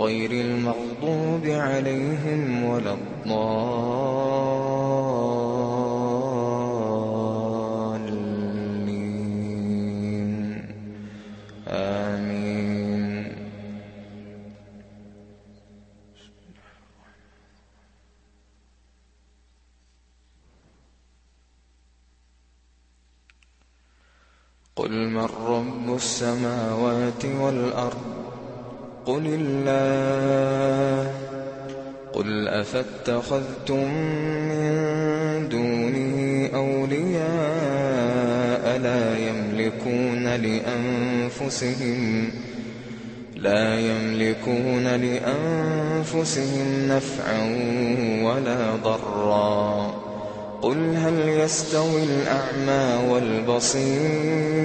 غير المغضوب عليهم ولا الضالين. آمين. قل من رب السماوات والأرض قل الله. قل أفاتخذتم من دونه أولياء لا يملكون لأنفسهم لا يملكون لأنفسهم نفعا ولا ضرا. قل هل يستوي الأعمى والبصير؟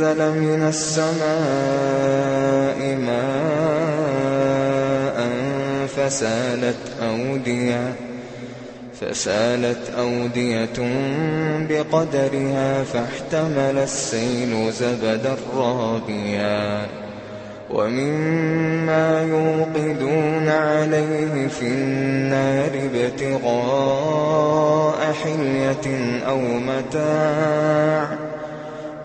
أنزل من السماء ماء فسالت أودية فسالت أودية بقدرها فاحتمل السيل زبدا رابيا ومما يوقدون عليه في النار ابتغاء حلية أو متاع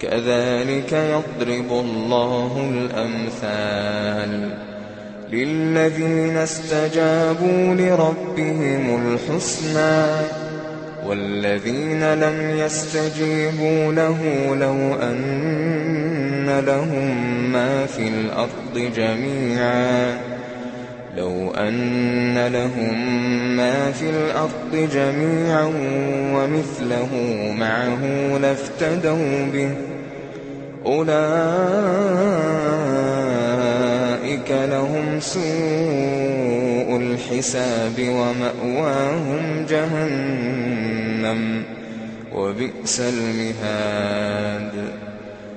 كذلك يضرب الله الأمثال للذين استجابوا لربهم الحسنى والذين لم يستجيبوا له لو أن لهم ما في الأرض جميعا لو أن لهم ما في الأرض جميعا ومثله معه لافتدوا به أولئك لهم سوء الحساب ومأواهم جهنم وبئس المهاد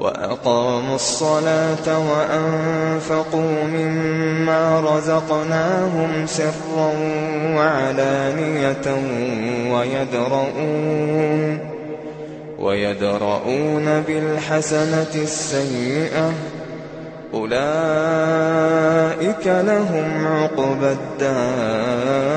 وأقاموا الصلاة وأنفقوا مما رزقناهم سرا وعلانية ويدرؤون ويدرؤون بالحسنة السيئة أولئك لهم عقبى الدار.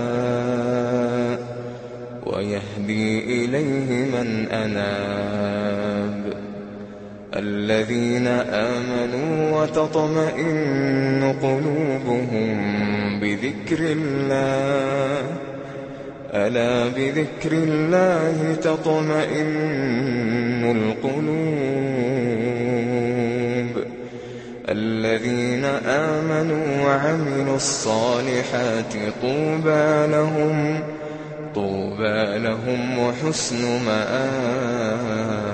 ويهدي إليه من أناب. الذين آمنوا وتطمئن قلوبهم بذكر الله. ألا بذكر الله تطمئن القلوب. الذين آمنوا وعملوا الصالحات طوبى لهم طوبى لهم وحسن مآب.